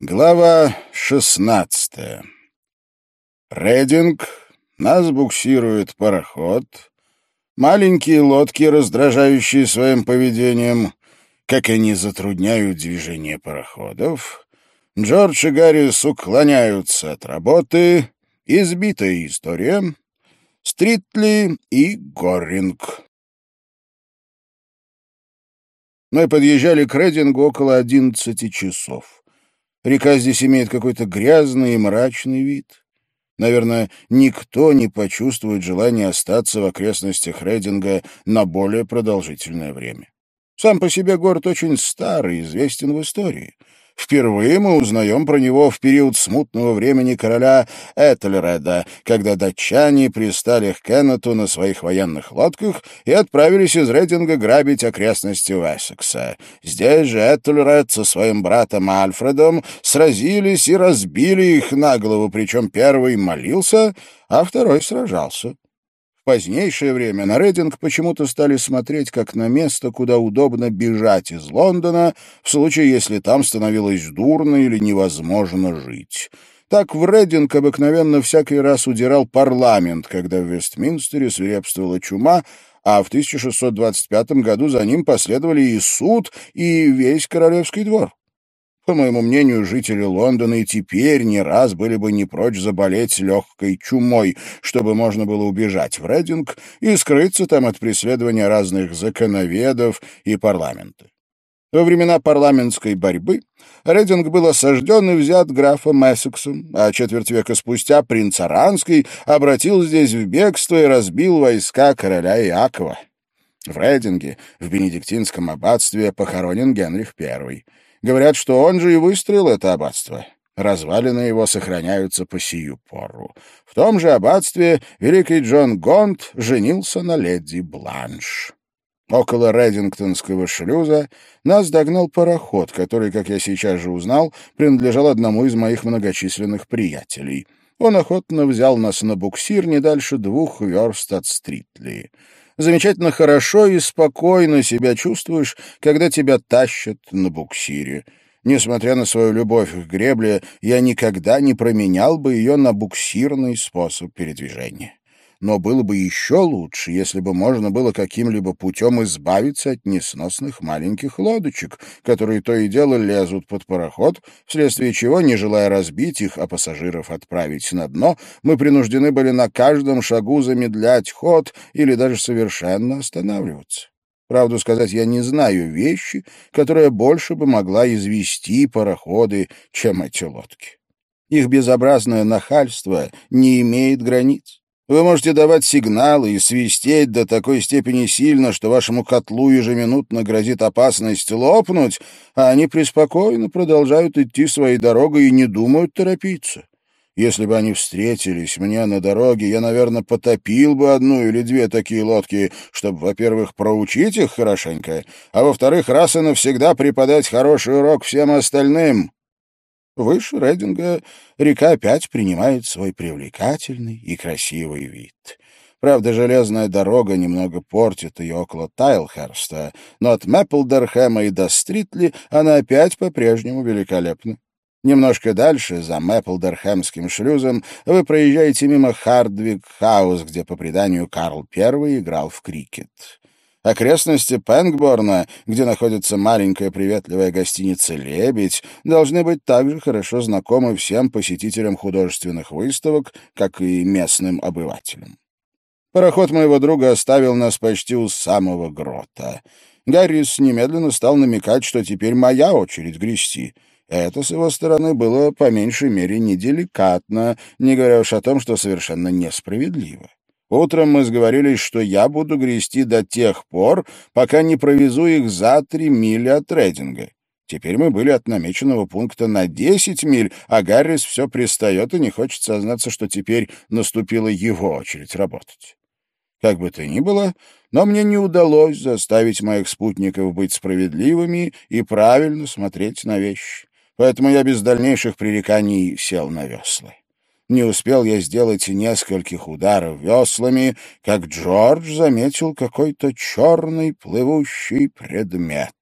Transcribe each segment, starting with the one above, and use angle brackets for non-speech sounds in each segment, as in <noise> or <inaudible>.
Глава шестнадцатая. Рейдинг, нас буксирует пароход, маленькие лодки, раздражающие своим поведением, как они затрудняют движение пароходов, Джордж и Гаррис уклоняются от работы, избитая история, Стритли и Горринг. Мы подъезжали к Рейдингу около одиннадцати часов. Река здесь имеет какой-то грязный и мрачный вид. Наверное, никто не почувствует желания остаться в окрестностях Рейдинга на более продолжительное время. Сам по себе город очень старый, известен в истории. Впервые мы узнаем про него в период смутного времени короля Этельреда, когда датчане пристали к Кеннету на своих военных лодках и отправились из Рейдинга грабить окрестности Уэссекса. Здесь же Этельред со своим братом Альфредом сразились и разбили их на голову, причем первый молился, а второй сражался позднейшее время на Рейдинг почему-то стали смотреть как на место, куда удобно бежать из Лондона, в случае, если там становилось дурно или невозможно жить. Так в Рейдинг обыкновенно всякий раз удирал парламент, когда в Вестминстере свирепствовала чума, а в 1625 году за ним последовали и суд, и весь королевский двор. По моему мнению, жители Лондона и теперь не раз были бы не прочь заболеть легкой чумой, чтобы можно было убежать в Рейдинг и скрыться там от преследования разных законоведов и парламента. Во времена парламентской борьбы Рейдинг был осажден и взят графом Эссексом, а четверть века спустя принц Аранский обратил здесь в бегство и разбил войска короля Иакова. В Рейдинге, в Бенедиктинском аббатстве, похоронен Генрих I. Говорят, что он же и выстроил это аббатство. Развалины его сохраняются по сию пору. В том же аббатстве великий Джон Гонт женился на леди Бланш. Около Редингтонского шлюза нас догнал пароход, который, как я сейчас же узнал, принадлежал одному из моих многочисленных приятелей. Он охотно взял нас на буксир не дальше двух верст от Стритли замечательно хорошо и спокойно себя чувствуешь, когда тебя тащат на буксире. Несмотря на свою любовь к гребле, я никогда не променял бы ее на буксирный способ передвижения но было бы еще лучше, если бы можно было каким-либо путем избавиться от несносных маленьких лодочек, которые то и дело лезут под пароход, вследствие чего, не желая разбить их, а пассажиров отправить на дно, мы принуждены были на каждом шагу замедлять ход или даже совершенно останавливаться. Правду сказать, я не знаю вещи, которая больше бы могла извести пароходы, чем эти лодки. Их безобразное нахальство не имеет границ. Вы можете давать сигналы и свистеть до такой степени сильно, что вашему котлу ежеминутно грозит опасность лопнуть, а они преспокойно продолжают идти своей дорогой и не думают торопиться. Если бы они встретились мне на дороге, я, наверное, потопил бы одну или две такие лодки, чтобы, во-первых, проучить их хорошенько, а во-вторых, раз и навсегда преподать хороший урок всем остальным. Выше Рейдинга река опять принимает свой привлекательный и красивый вид. Правда, железная дорога немного портит ее около Тайлхерста, но от Мэпплдерхэма и до Стритли она опять по-прежнему великолепна. Немножко дальше, за Мэпплдерхэмским шлюзом, вы проезжаете мимо Хардвик-хаус, где, по преданию, Карл I играл в крикет. Окрестности Пэнгборна, где находится маленькая приветливая гостиница «Лебедь», должны быть также хорошо знакомы всем посетителям художественных выставок, как и местным обывателям. Пароход моего друга оставил нас почти у самого грота. Гаррис немедленно стал намекать, что теперь моя очередь грести. Это с его стороны было по меньшей мере неделикатно, не говоря уж о том, что совершенно несправедливо. Утром мы сговорились, что я буду грести до тех пор, пока не провезу их за три мили от Рейдинга. Теперь мы были от намеченного пункта на десять миль, а Гаррис все пристает и не хочет сознаться, что теперь наступила его очередь работать. Как бы то ни было, но мне не удалось заставить моих спутников быть справедливыми и правильно смотреть на вещи. Поэтому я без дальнейших пререканий сел на весла. Не успел я сделать нескольких ударов веслами, как Джордж заметил какой-то черный плывущий предмет.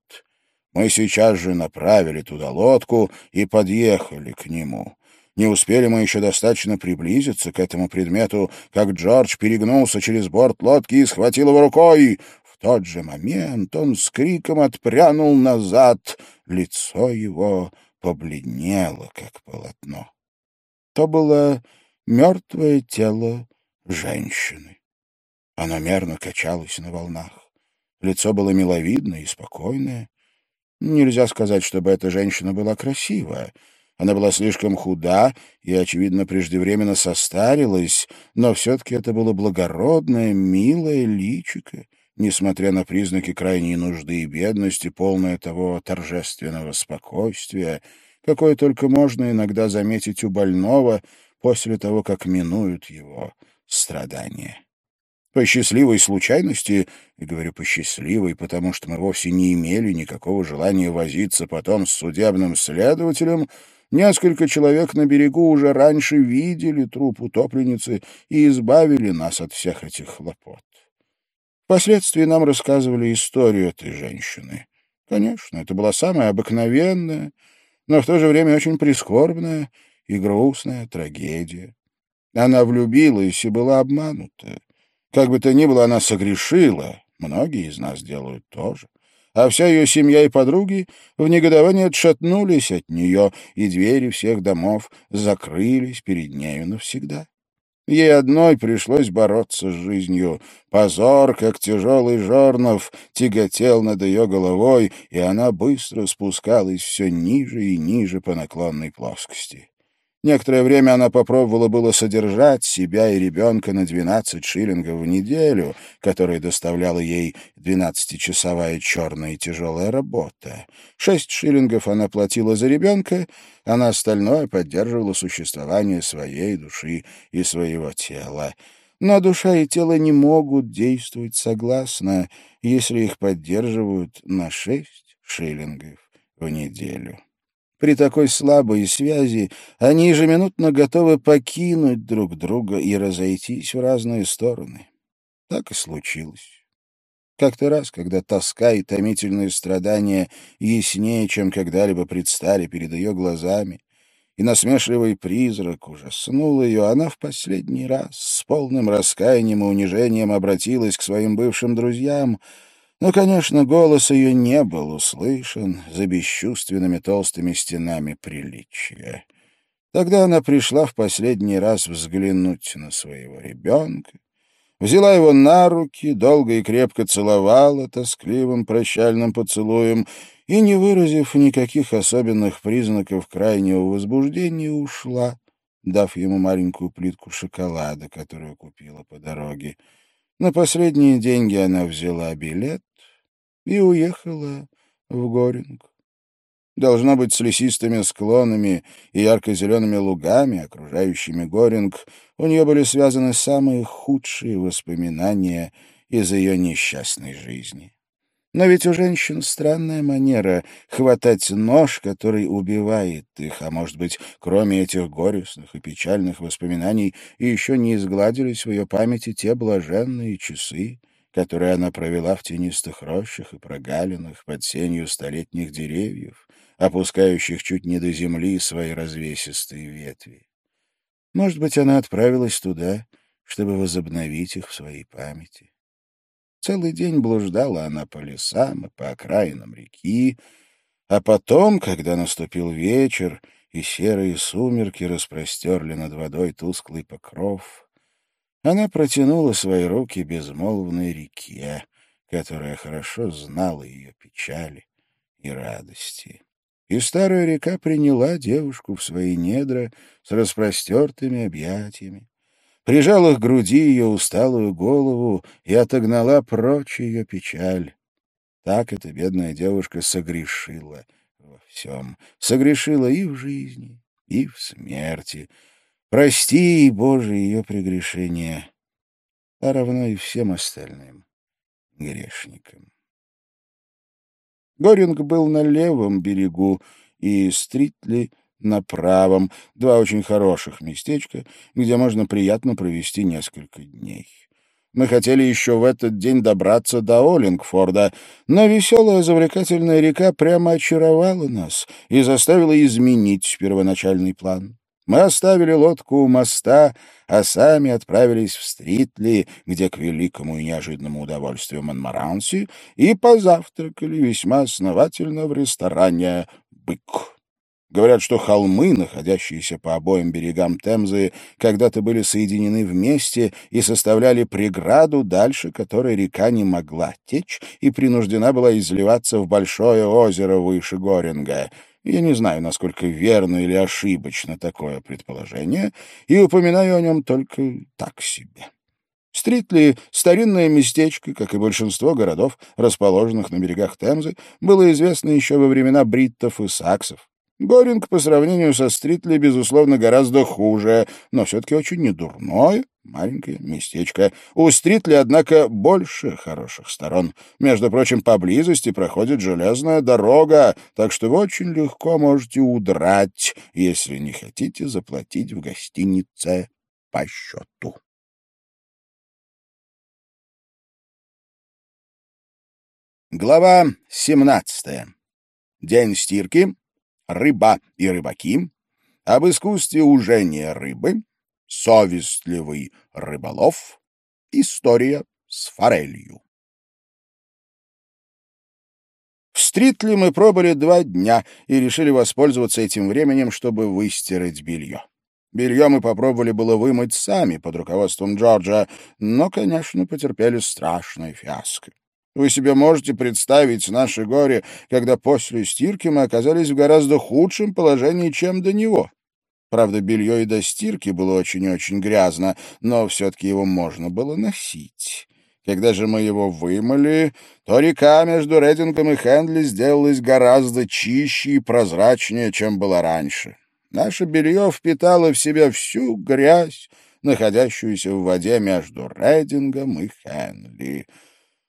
Мы сейчас же направили туда лодку и подъехали к нему. Не успели мы еще достаточно приблизиться к этому предмету, как Джордж перегнулся через борт лодки и схватил его рукой. В тот же момент он с криком отпрянул назад. Лицо его побледнело, как полотно. То было мертвое тело женщины. Оно мерно качалось на волнах. Лицо было миловидное и спокойное. Нельзя сказать, чтобы эта женщина была красивая. Она была слишком худа и, очевидно, преждевременно состарилась, но все-таки это было благородное, милое личико, несмотря на признаки крайней нужды и бедности, полное того торжественного спокойствия, какое только можно иногда заметить у больного после того, как минуют его страдания. По счастливой случайности, и говорю по счастливой, потому что мы вовсе не имели никакого желания возиться потом с судебным следователем, несколько человек на берегу уже раньше видели труп утопленницы и избавили нас от всех этих хлопот. Впоследствии нам рассказывали историю этой женщины. Конечно, это была самая обыкновенная, но в то же время очень прискорбная и грустная трагедия. Она влюбилась и была обманута. Как бы то ни было, она согрешила, многие из нас делают тоже. А вся ее семья и подруги в негодовании отшатнулись от нее, и двери всех домов закрылись перед нею навсегда. Ей одной пришлось бороться с жизнью. Позор, как тяжелый жорнов, тяготел над ее головой, и она быстро спускалась все ниже и ниже по наклонной плоскости. Некоторое время она попробовала было содержать себя и ребенка на 12 шиллингов в неделю, которые доставляла ей двенадцатичасовая черная и тяжелая работа. Шесть шиллингов она платила за ребенка, а на остальное поддерживала существование своей души и своего тела. Но душа и тело не могут действовать согласно, если их поддерживают на шесть шиллингов в неделю. При такой слабой связи они ежеминутно готовы покинуть друг друга и разойтись в разные стороны. Так и случилось. Как-то раз, когда тоска и томительные страдания яснее, чем когда-либо предстали перед ее глазами, и насмешливый призрак ужаснул ее, она в последний раз с полным раскаянием и унижением обратилась к своим бывшим друзьям — но, конечно, голос ее не был услышан за бесчувственными толстыми стенами приличия. Тогда она пришла в последний раз взглянуть на своего ребенка, взяла его на руки, долго и крепко целовала тоскливым прощальным поцелуем и, не выразив никаких особенных признаков крайнего возбуждения, ушла, дав ему маленькую плитку шоколада, которую купила по дороге. На последние деньги она взяла билет и уехала в Горинг. Должно быть, с лесистыми склонами и ярко-зелеными лугами, окружающими Горинг, у нее были связаны самые худшие воспоминания из ее несчастной жизни. Но ведь у женщин странная манера хватать нож, который убивает их, а может быть, кроме этих горестных и печальных воспоминаний, еще не изгладились в ее памяти те блаженные часы, которые она провела в тенистых рощах и прогалинах под сенью столетних деревьев, опускающих чуть не до земли свои развесистые ветви. Может быть, она отправилась туда, чтобы возобновить их в своей памяти. Целый день блуждала она по лесам и по окраинам реки, а потом, когда наступил вечер, и серые сумерки распростерли над водой тусклый покров, она протянула свои руки безмолвной реке, которая хорошо знала ее печали и радости. И старая река приняла девушку в свои недра с распростертыми объятиями, прижала к груди ее усталую голову и отогнала прочь ее печаль. Так эта бедная девушка согрешила во всем, согрешила и в жизни, и в смерти, Прости, Боже, ее прегрешения, а равно и всем остальным грешникам. Горинг был на левом берегу, и Стритли на правом, два очень хороших местечка, где можно приятно провести несколько дней. Мы хотели еще в этот день добраться до Оллингфорда, но веселая завлекательная река прямо очаровала нас и заставила изменить первоначальный план. Мы оставили лодку у моста, а сами отправились в Стритли, где к великому и неожиданному удовольствию Монмаранси, и позавтракали весьма основательно в ресторане «Бык». Говорят, что холмы, находящиеся по обоим берегам Темзы, когда-то были соединены вместе и составляли преграду, дальше которой река не могла течь и принуждена была изливаться в большое озеро выше Горинга. Я не знаю, насколько верно или ошибочно такое предположение, и упоминаю о нем только так себе. Стритли, старинное местечко, как и большинство городов, расположенных на берегах Темзы, было известно еще во времена бриттов и саксов. Горинг по сравнению со Стритли, безусловно, гораздо хуже, но все-таки очень недурное маленькое местечко. У Стритли, однако, больше хороших сторон. Между прочим, поблизости проходит железная дорога, так что вы очень легко можете удрать, если не хотите заплатить в гостинице по счету. Глава 17. День стирки рыба и рыбаки, об искусстве ужения рыбы, совестливый рыболов, история с форелью. В Стритли мы пробыли два дня и решили воспользоваться этим временем, чтобы выстирать белье. Белье мы попробовали было вымыть сами под руководством Джорджа, но, конечно, потерпели страшное фиаско. Вы себе можете представить наше горе, когда после стирки мы оказались в гораздо худшем положении, чем до него. Правда, белье и до стирки было очень и очень грязно, но все-таки его можно было носить. Когда же мы его вымыли, то река между Редингом и Хендли сделалась гораздо чище и прозрачнее, чем было раньше. Наше белье впитало в себя всю грязь, находящуюся в воде между Редингом и Хенли.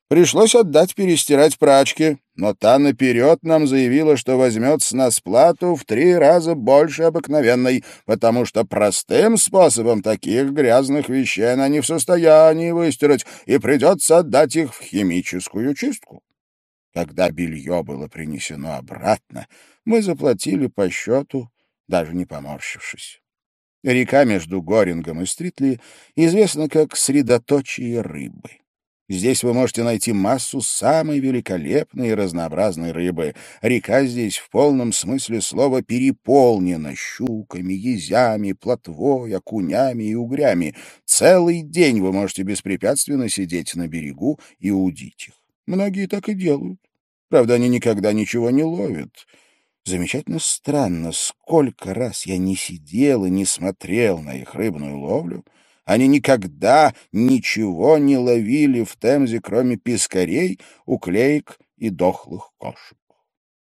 Пришлось отдать перестирать прачке, но та наперед нам заявила, что возьмет с нас плату в три раза больше обыкновенной, потому что простым способом таких грязных вещей она не в состоянии выстирать, и придется отдать их в химическую чистку. Когда белье было принесено обратно, мы заплатили по счету, даже не поморщившись. Река между Горингом и Стритли известна как средоточие рыбы. Здесь вы можете найти массу самой великолепной и разнообразной рыбы. Река здесь в полном смысле слова переполнена щуками, езями, плотвой, окунями и угрями. Целый день вы можете беспрепятственно сидеть на берегу и удить их. Многие так и делают. Правда, они никогда ничего не ловят. Замечательно странно, сколько раз я не сидел и не смотрел на их рыбную ловлю, они никогда ничего не ловили в Темзе, кроме пескарей, уклеек и дохлых кошек.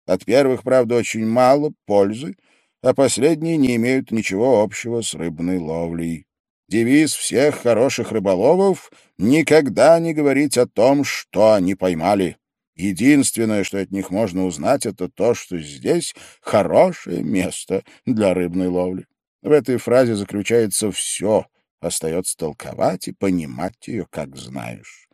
От первых, правда, очень мало пользы, а последние не имеют ничего общего с рыбной ловлей. Девиз всех хороших рыболовов — никогда не говорить о том, что они поймали. Единственное, что от них можно узнать, это то, что здесь хорошее место для рыбной ловли. В этой фразе заключается все — Остается толковать и понимать ее, как знаешь.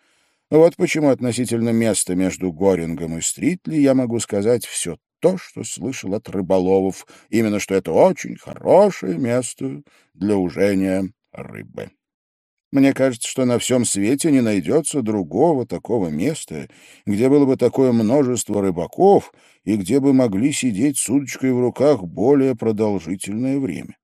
Вот почему относительно места между Горингом и Стритли я могу сказать все то, что слышал от рыболовов, именно что это очень хорошее место для ужения рыбы. Мне кажется, что на всем свете не найдется другого такого места, где было бы такое множество рыбаков и где бы могли сидеть с удочкой в руках более продолжительное время.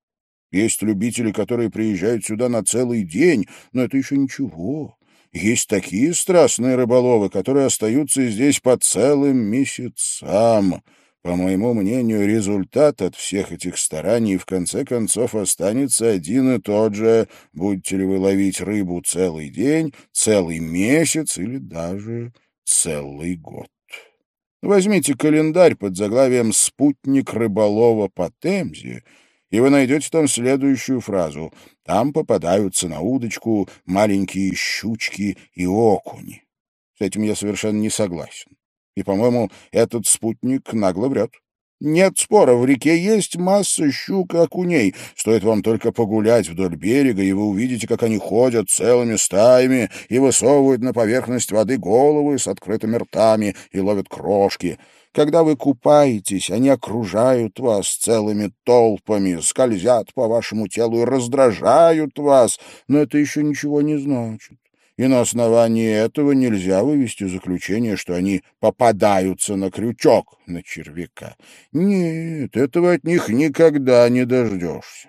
Есть любители, которые приезжают сюда на целый день, но это еще ничего. Есть такие страстные рыболовы, которые остаются здесь по целым месяцам. По моему мнению, результат от всех этих стараний в конце концов останется один и тот же. Будете ли вы ловить рыбу целый день, целый месяц или даже целый год. Возьмите календарь под заглавием «Спутник рыболова по Темзе» и вы найдете там следующую фразу. Там попадаются на удочку маленькие щучки и окуни. С этим я совершенно не согласен. И, по-моему, этот спутник нагло врет. Нет спора, в реке есть масса щук и окуней. Стоит вам только погулять вдоль берега, и вы увидите, как они ходят целыми стаями и высовывают на поверхность воды головы с открытыми ртами и ловят крошки. Когда вы купаетесь, они окружают вас целыми толпами, скользят по вашему телу и раздражают вас, но это еще ничего не значит и на основании этого нельзя вывести заключение, что они попадаются на крючок, на червяка. Нет, этого от них никогда не дождешься.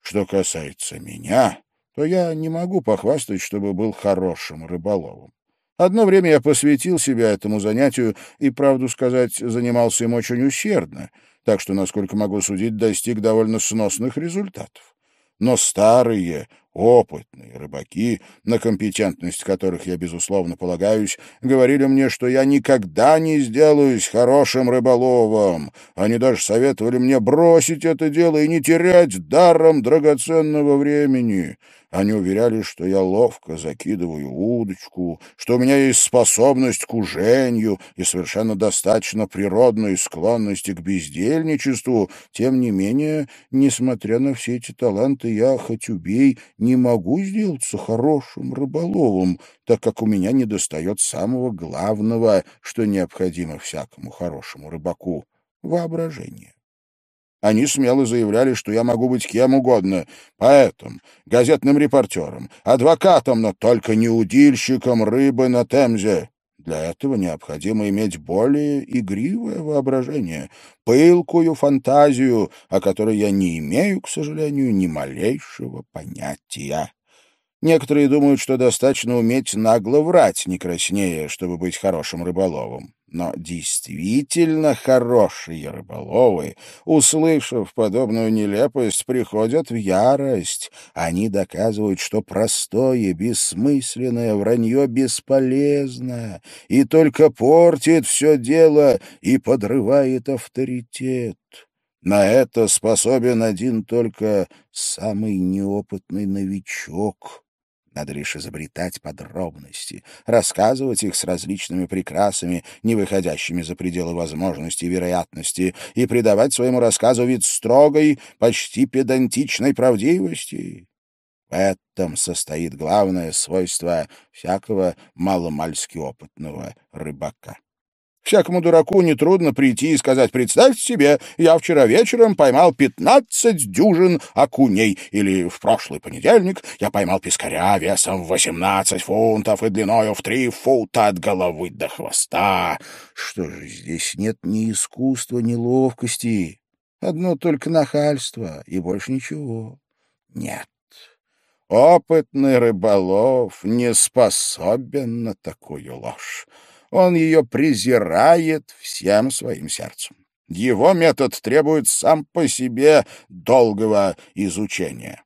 Что касается меня, то я не могу похвастать, чтобы был хорошим рыболовом. Одно время я посвятил себя этому занятию и, правду сказать, занимался им очень усердно, так что, насколько могу судить, достиг довольно сносных результатов. Но старые, Опытные рыбаки, на компетентность которых я, безусловно, полагаюсь, говорили мне, что я никогда не сделаюсь хорошим рыболовом. Они даже советовали мне бросить это дело и не терять даром драгоценного времени. Они уверяли, что я ловко закидываю удочку, что у меня есть способность к ужению и совершенно достаточно природной склонности к бездельничеству. Тем не менее, несмотря на все эти таланты, я, хоть убей, не могу сделаться хорошим рыболовом, так как у меня недостает самого главного, что необходимо всякому хорошему рыбаку — воображение. Они смело заявляли, что я могу быть кем угодно — поэтом, газетным репортером, адвокатом, но только не удильщиком рыбы на Темзе. Для этого необходимо иметь более игривое воображение, пылкую фантазию, о которой я не имею, к сожалению, ни малейшего понятия. Некоторые думают, что достаточно уметь нагло врать, не краснее, чтобы быть хорошим рыболовом. Но действительно хорошие рыболовы, услышав подобную нелепость, приходят в ярость. Они доказывают, что простое, бессмысленное вранье бесполезно и только портит все дело и подрывает авторитет. На это способен один только самый неопытный новичок. Надо лишь изобретать подробности, рассказывать их с различными прикрасами, не выходящими за пределы возможностей и вероятности, и придавать своему рассказу вид строгой, почти педантичной правдивости. В этом состоит главное свойство всякого маломальски опытного рыбака. Всякому дураку нетрудно прийти и сказать, представьте себе, я вчера вечером поймал пятнадцать дюжин окуней, или в прошлый понедельник я поймал пескаря весом восемнадцать фунтов и длиною в три фута от головы до хвоста. Что же, здесь нет ни искусства, ни ловкости, одно только нахальство и больше ничего. Нет. Опытный рыболов не способен на такую ложь. Он ее презирает всем своим сердцем. Его метод требует сам по себе долгого изучения.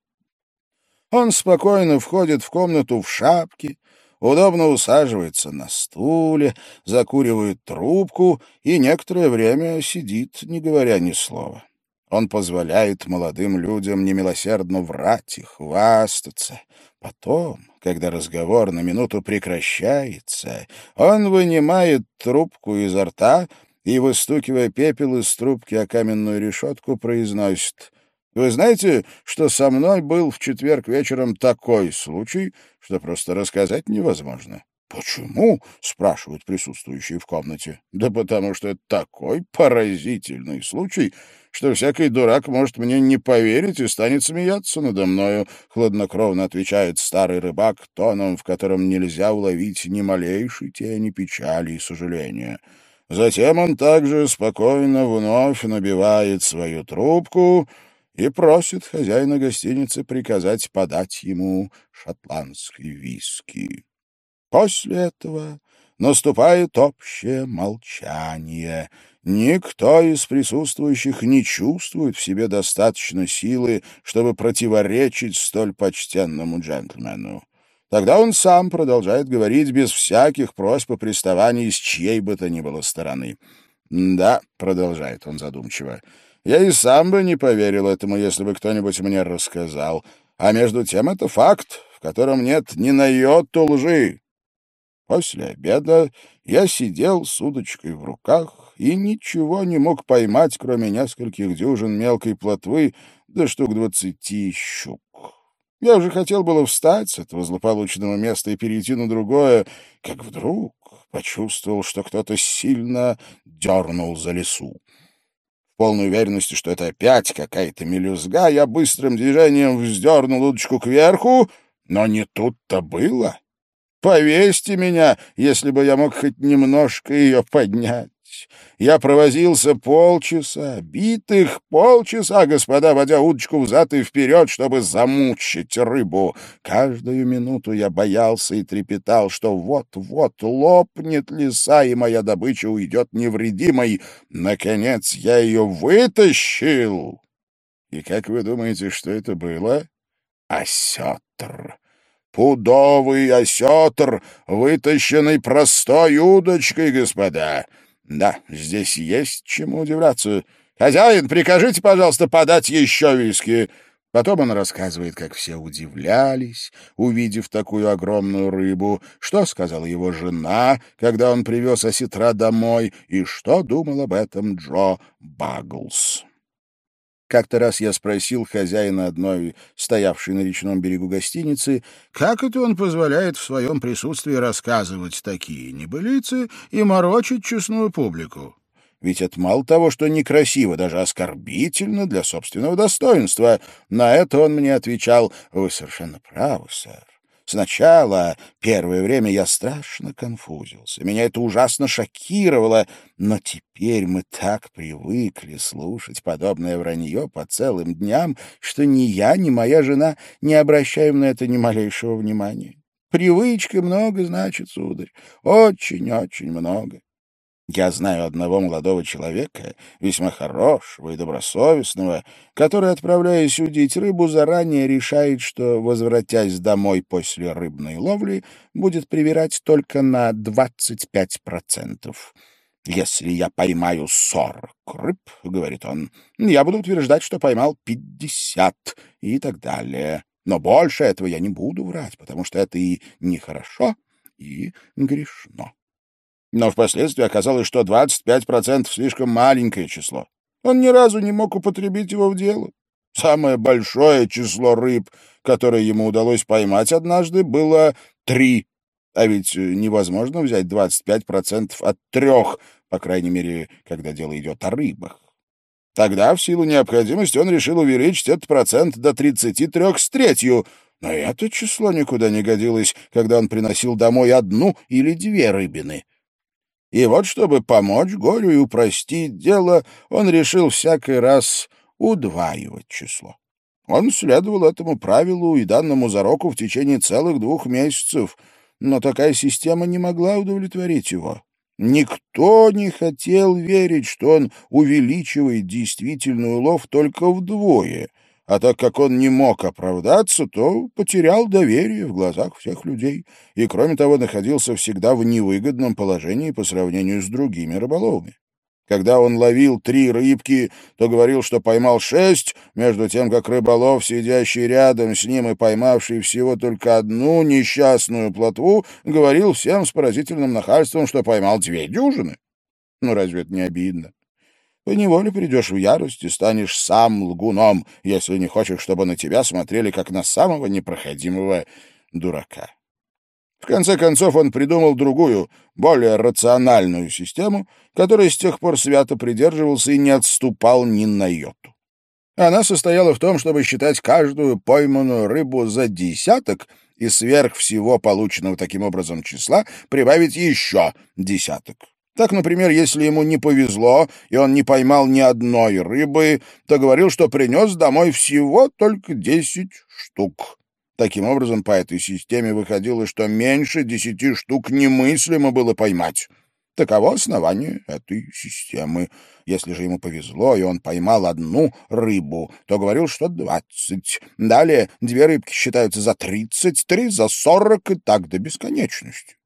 Он спокойно входит в комнату в шапке, удобно усаживается на стуле, закуривает трубку и некоторое время сидит, не говоря ни слова. Он позволяет молодым людям немилосердно врать и хвастаться. Потом, когда разговор на минуту прекращается, он вынимает трубку изо рта и, выстукивая пепел из трубки о каменную решетку, произносит «Вы знаете, что со мной был в четверг вечером такой случай, что просто рассказать невозможно?» «Почему?» — спрашивают присутствующие в комнате. «Да потому что это такой поразительный случай, что всякий дурак может мне не поверить и станет смеяться надо мною», — хладнокровно отвечает старый рыбак тоном, в котором нельзя уловить ни малейшей тени печали и сожаления. Затем он также спокойно вновь набивает свою трубку и просит хозяина гостиницы приказать подать ему шотландский виски. После этого наступает общее молчание. Никто из присутствующих не чувствует в себе достаточно силы, чтобы противоречить столь почтенному джентльмену. Тогда он сам продолжает говорить без всяких просьб и приставаний с чьей бы то ни было стороны. «Да», — продолжает он задумчиво, — «я и сам бы не поверил этому, если бы кто-нибудь мне рассказал. А между тем это факт, в котором нет ни на йоту лжи. После обеда я сидел с удочкой в руках и ничего не мог поймать, кроме нескольких дюжин мелкой плотвы до штук двадцати щук. Я уже хотел было встать с этого злополучного места и перейти на другое, как вдруг почувствовал, что кто-то сильно дернул за лесу. В полной уверенности, что это опять какая-то мелюзга, я быстрым движением вздернул удочку кверху, но не тут-то было. Повесьте меня, если бы я мог хоть немножко ее поднять. Я провозился полчаса, битых полчаса, господа, водя удочку взад и вперед, чтобы замучить рыбу. Каждую минуту я боялся и трепетал, что вот-вот лопнет леса, и моя добыча уйдет невредимой. Наконец я ее вытащил. И как вы думаете, что это было? Осетр. Пудовый осетр, вытащенный простой удочкой, господа. Да, здесь есть чему удивляться. Хозяин, прикажите, пожалуйста, подать еще виски. Потом он рассказывает, как все удивлялись, увидев такую огромную рыбу, что сказала его жена, когда он привез осетра домой, и что думал об этом Джо Багглс. Как-то раз я спросил хозяина одной, стоявшей на речном берегу гостиницы, как это он позволяет в своем присутствии рассказывать такие небылицы и морочить честную публику. Ведь это мало того, что некрасиво, даже оскорбительно для собственного достоинства. На это он мне отвечал, «Вы совершенно правы, сэр. Сначала, первое время, я страшно конфузился. Меня это ужасно шокировало, но теперь мы так привыкли слушать подобное вранье по целым дням, что ни я, ни моя жена не обращаем на это ни малейшего внимания. Привычка много значит, сударь, очень-очень много. Я знаю одного молодого человека, весьма хорошего и добросовестного, который, отправляясь удить рыбу, заранее решает, что, возвратясь домой после рыбной ловли, будет привирать только на 25%. «Если я поймаю сорок рыб, — говорит он, — я буду утверждать, что поймал пятьдесят и так далее. Но больше этого я не буду врать, потому что это и нехорошо, и грешно». Но впоследствии оказалось, что 25% слишком маленькое число. Он ни разу не мог употребить его в дело. Самое большое число рыб, которое ему удалось поймать однажды, было три. А ведь невозможно взять 25% от трех, по крайней мере, когда дело идет о рыбах. Тогда, в силу необходимости, он решил увеличить этот процент до 33 с третью, но это число никуда не годилось, когда он приносил домой одну или две рыбины. И вот, чтобы помочь горю и упростить дело, он решил всякий раз удваивать число. Он следовал этому правилу и данному зароку в течение целых двух месяцев, но такая система не могла удовлетворить его. Никто не хотел верить, что он увеличивает действительный улов только вдвое, а так как он не мог оправдаться, то потерял доверие в глазах всех людей и, кроме того, находился всегда в невыгодном положении по сравнению с другими рыболовами. Когда он ловил три рыбки, то говорил, что поймал шесть, между тем, как рыболов, сидящий рядом с ним и поймавший всего только одну несчастную плотву, говорил всем с поразительным нахальством, что поймал две дюжины. Ну, разве это не обидно? Поневоле придешь в ярость и станешь сам лгуном, если не хочешь, чтобы на тебя смотрели как на самого непроходимого дурака. В конце концов он придумал другую, более рациональную систему, которой с тех пор свято придерживался и не отступал ни на йоту. Она состояла в том, чтобы считать каждую пойманную рыбу за десяток и сверх всего полученного таким образом числа прибавить еще десяток. Так, например, если ему не повезло, и он не поймал ни одной рыбы, то говорил, что принес домой всего только десять штук. Таким образом, по этой системе выходило, что меньше десяти штук немыслимо было поймать. Таково основание этой системы. Если же ему повезло, и он поймал одну рыбу, то говорил, что двадцать. Далее две рыбки считаются за тридцать, три за сорок и так до бесконечности.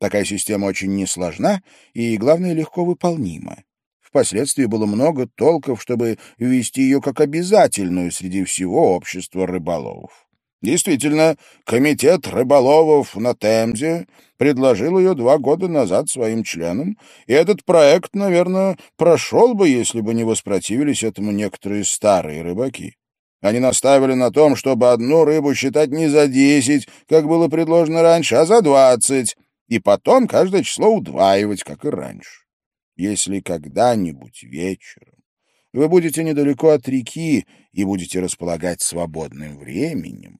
Такая система очень несложна и, главное, легко выполнима. Впоследствии было много толков, чтобы ввести ее как обязательную среди всего общества рыболовов. Действительно, комитет рыболовов на Темзе предложил ее два года назад своим членам, и этот проект, наверное, прошел бы, если бы не воспротивились этому некоторые старые рыбаки. Они настаивали на том, чтобы одну рыбу считать не за десять, как было предложено раньше, а за двадцать, и потом каждое число удваивать, как и раньше. Если когда-нибудь вечером вы будете недалеко от реки и будете располагать свободным временем,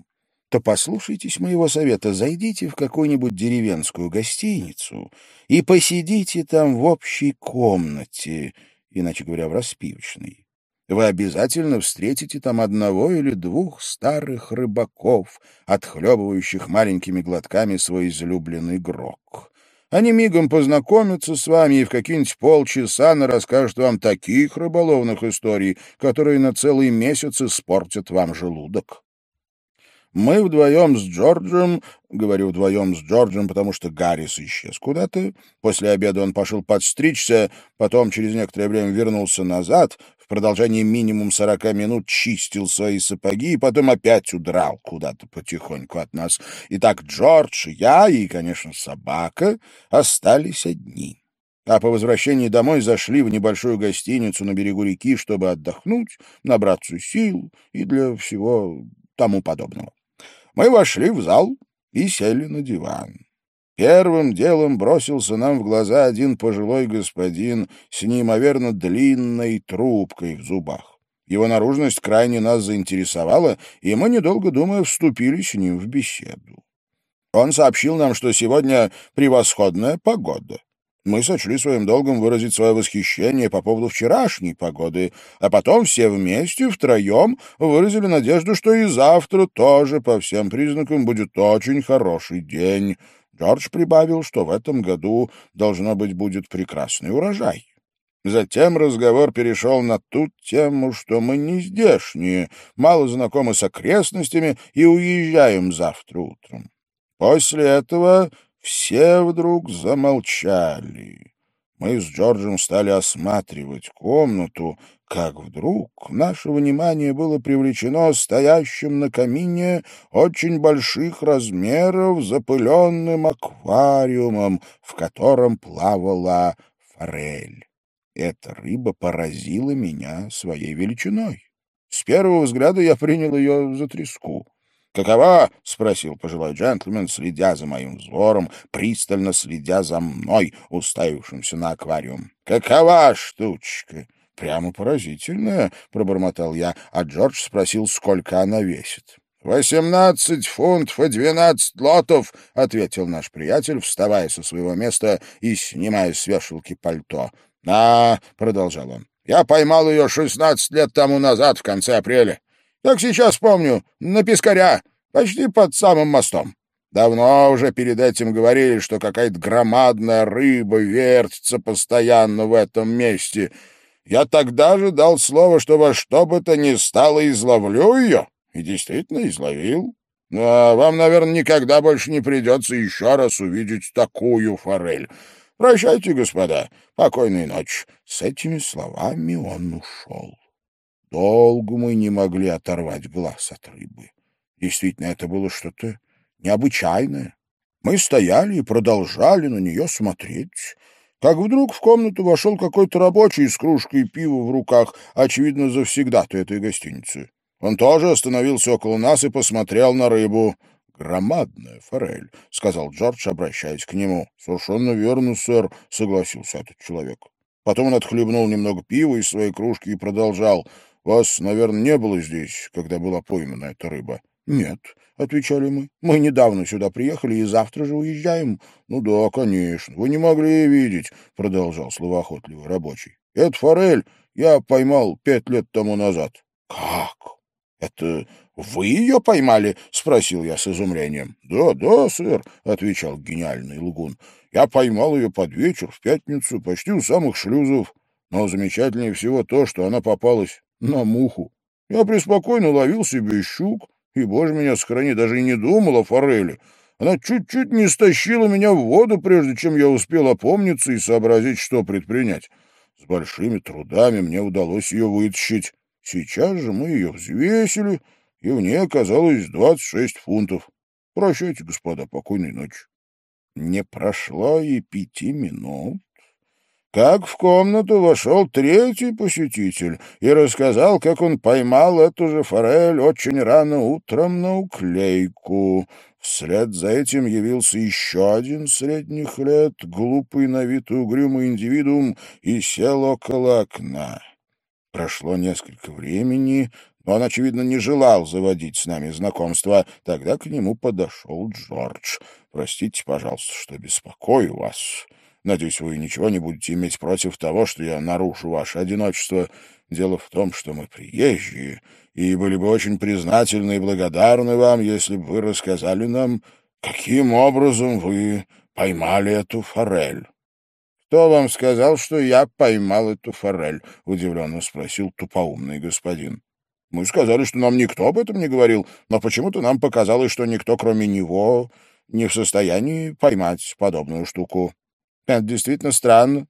то послушайтесь моего совета, зайдите в какую-нибудь деревенскую гостиницу и посидите там в общей комнате, иначе говоря, в распивочной. Вы обязательно встретите там одного или двух старых рыбаков, отхлебывающих маленькими глотками свой излюбленный грок. Они мигом познакомятся с вами и в какие-нибудь полчаса расскажут вам таких рыболовных историй, которые на целый месяц испортят вам желудок. Мы вдвоем с Джорджем, говорю вдвоем с Джорджем, потому что Гаррис исчез куда-то. После обеда он пошел подстричься, потом через некоторое время вернулся назад, продолжении минимум сорока минут чистил свои сапоги и потом опять удрал куда-то потихоньку от нас. Итак, Джордж, я и, конечно, собака остались одни. А по возвращении домой зашли в небольшую гостиницу на берегу реки, чтобы отдохнуть, набраться сил и для всего тому подобного. Мы вошли в зал и сели на диван. Первым делом бросился нам в глаза один пожилой господин с неимоверно длинной трубкой в зубах. Его наружность крайне нас заинтересовала, и мы, недолго думая, вступили с ним в беседу. Он сообщил нам, что сегодня превосходная погода. Мы сочли своим долгом выразить свое восхищение по поводу вчерашней погоды, а потом все вместе, втроем, выразили надежду, что и завтра тоже, по всем признакам, будет очень хороший день. Джордж прибавил, что в этом году, должно быть, будет прекрасный урожай. Затем разговор перешел на ту тему, что мы не здешние, мало знакомы с окрестностями и уезжаем завтра утром. После этого все вдруг замолчали. Мы с Джорджем стали осматривать комнату, как вдруг наше внимание было привлечено стоящим на камине очень больших размеров запыленным аквариумом, в котором плавала форель. Эта рыба поразила меня своей величиной. С первого взгляда я принял ее за треску. «Какова?» — спросил пожилой джентльмен, следя за моим взором, пристально следя за мной, уставившимся на аквариум. «Какова штучка?» «Прямо поразительная», — пробормотал я, а Джордж спросил, сколько она весит. «Восемнадцать фунтов и двенадцать лотов», — ответил наш приятель, вставая со своего места и снимая с вешалки пальто. «А», — продолжал он, — «я поймал ее шестнадцать лет тому назад, в конце апреля. Как сейчас помню, на Пискаря, почти под самым мостом. Давно уже перед этим говорили, что какая-то громадная рыба вертится постоянно в этом месте. Я тогда же дал слово, что во что бы то ни стало изловлю ее, и действительно изловил. Ну, а вам, наверное, никогда больше не придется еще раз увидеть такую форель. Прощайте, господа, покойной ночи. С этими словами он ушел. Долго мы не могли оторвать глаз от рыбы. Действительно, это было что-то необычайное. Мы стояли и продолжали на нее смотреть, как вдруг в комнату вошел какой-то рабочий с кружкой пива в руках, очевидно, завсегда-то этой гостиницы. Он тоже остановился около нас и посмотрел на рыбу. «Громадная форель», — сказал Джордж, обращаясь к нему. «Совершенно верно, сэр», — согласился этот человек. Потом он отхлебнул немного пива из своей кружки и продолжал. Вас, наверное, не было здесь, когда была поймана эта рыба? Нет, отвечали мы. Мы недавно сюда приехали и завтра же уезжаем. Ну да, конечно. Вы не могли видеть, продолжал словоохотливый рабочий. Это форель я поймал пять лет тому назад. Как? Это вы ее поймали? спросил я с изумлением. Да, да, сэр, отвечал гениальный лгун. Я поймал ее под вечер в пятницу, почти у самых шлюзов. Но замечательнее всего то, что она попалась на муху. Я преспокойно ловил себе щук, и, боже меня сохрани, даже и не думал о форели. Она чуть-чуть не стащила меня в воду, прежде чем я успел опомниться и сообразить, что предпринять. С большими трудами мне удалось ее вытащить. Сейчас же мы ее взвесили и в ней оказалось двадцать шесть фунтов. Прощайте, господа, покойной ночи. Не прошло и пяти минут, как в комнату вошел третий посетитель и рассказал, как он поймал эту же форель очень рано утром на уклейку. Вслед за этим явился еще один средних лет, глупый на вид и угрюмый индивидуум, и сел около окна. Прошло несколько времени, но он, очевидно, не желал заводить с нами знакомство. Тогда к нему подошел Джордж. «Простите, пожалуйста, что беспокою вас». Надеюсь, вы ничего не будете иметь против того, что я нарушу ваше одиночество. Дело в том, что мы приезжие, и были бы очень признательны и благодарны вам, если бы вы рассказали нам, каким образом вы поймали эту форель. — Кто вам сказал, что я поймал эту форель? — удивленно спросил тупоумный господин. — Мы сказали, что нам никто об этом не говорил, но почему-то нам показалось, что никто, кроме него, не в состоянии поймать подобную штуку. Это действительно странно.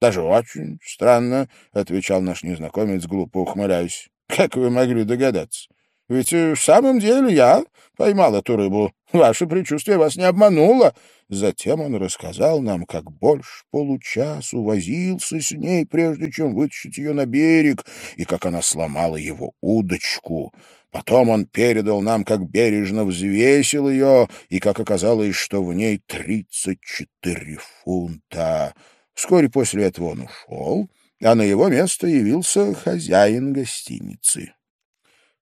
Даже очень странно, — отвечал наш незнакомец, глупо ухмыляясь. Как вы могли догадаться? Ведь в самом деле я поймал эту рыбу. Ваше предчувствие вас не обмануло. Затем он рассказал нам, как больше получасу возился с ней, прежде чем вытащить ее на берег, и как она сломала его удочку. Потом он передал нам, как бережно взвесил ее, и как оказалось, что в ней тридцать четыре фунта. Вскоре после этого он ушел, а на его место явился хозяин гостиницы.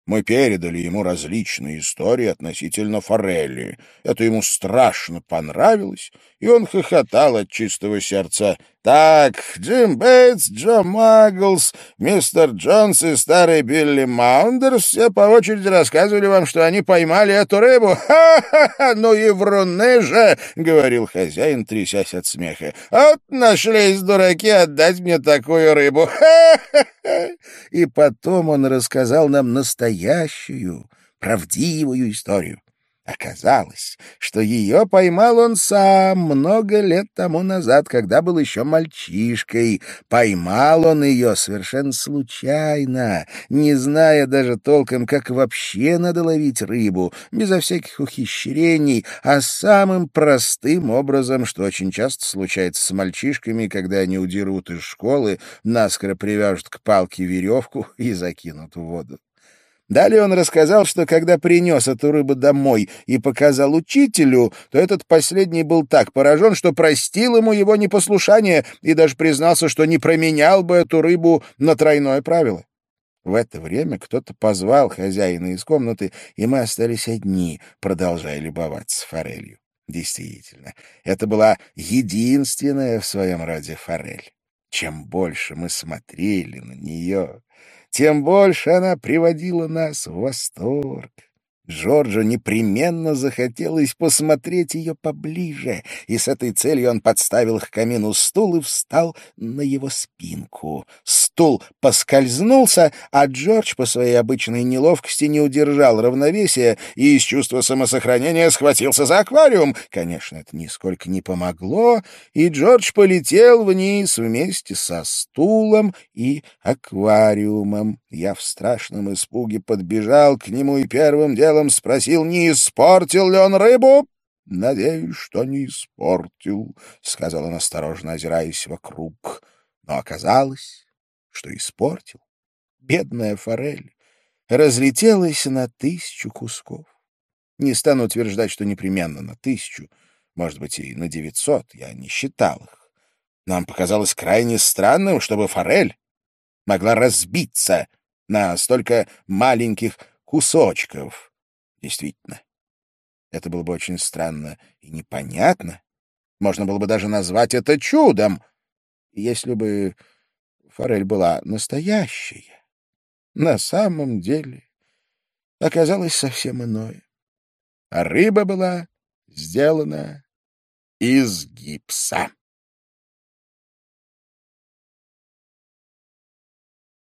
Мы передали ему различные истории относительно форели. Это ему страшно понравилось, и он хохотал от чистого сердца. «Так, Джим Бейтс, Джо Магглс, мистер Джонс и старый Билли Маундерс все по очереди рассказывали вам, что они поймали эту рыбу. <laughs> Ха-ха-ха! Ну и вруны же!» — говорил хозяин, трясясь от смеха. «Вот нашлись дураки отдать мне такую рыбу. Ха-ха-ха!» И потом он рассказал нам настоящую, правдивую историю. Оказалось, что ее поймал он сам много лет тому назад, когда был еще мальчишкой. Поймал он ее совершенно случайно, не зная даже толком, как вообще надо ловить рыбу, безо всяких ухищрений, а самым простым образом, что очень часто случается с мальчишками, когда они удерут из школы, наскоро привяжут к палке веревку и закинут в воду. Далее он рассказал, что когда принес эту рыбу домой и показал учителю, то этот последний был так поражен, что простил ему его непослушание и даже признался, что не променял бы эту рыбу на тройное правило. В это время кто-то позвал хозяина из комнаты, и мы остались одни, продолжая любоваться форелью. Действительно, это была единственная в своем роде форель. Чем больше мы смотрели на нее, тем больше она приводила нас в восторг. Джорджу непременно захотелось посмотреть ее поближе, и с этой целью он подставил к камину стул и встал на его спинку. Стул поскользнулся, а Джордж по своей обычной неловкости не удержал равновесия и из чувства самосохранения схватился за аквариум. Конечно, это нисколько не помогло, и Джордж полетел вниз вместе со стулом и аквариумом. Я в страшном испуге подбежал к нему и первым делом делом спросил, не испортил ли он рыбу. — Надеюсь, что не испортил, — сказал он, осторожно озираясь вокруг. Но оказалось, что испортил. Бедная форель разлетелась на тысячу кусков. Не стану утверждать, что непременно на тысячу, может быть, и на девятьсот, я не считал их. Нам показалось крайне странным, чтобы форель могла разбиться на столько маленьких кусочков. Действительно, это было бы очень странно и непонятно. Можно было бы даже назвать это чудом, если бы форель была настоящая. На самом деле оказалось совсем иное. А рыба была сделана из гипса.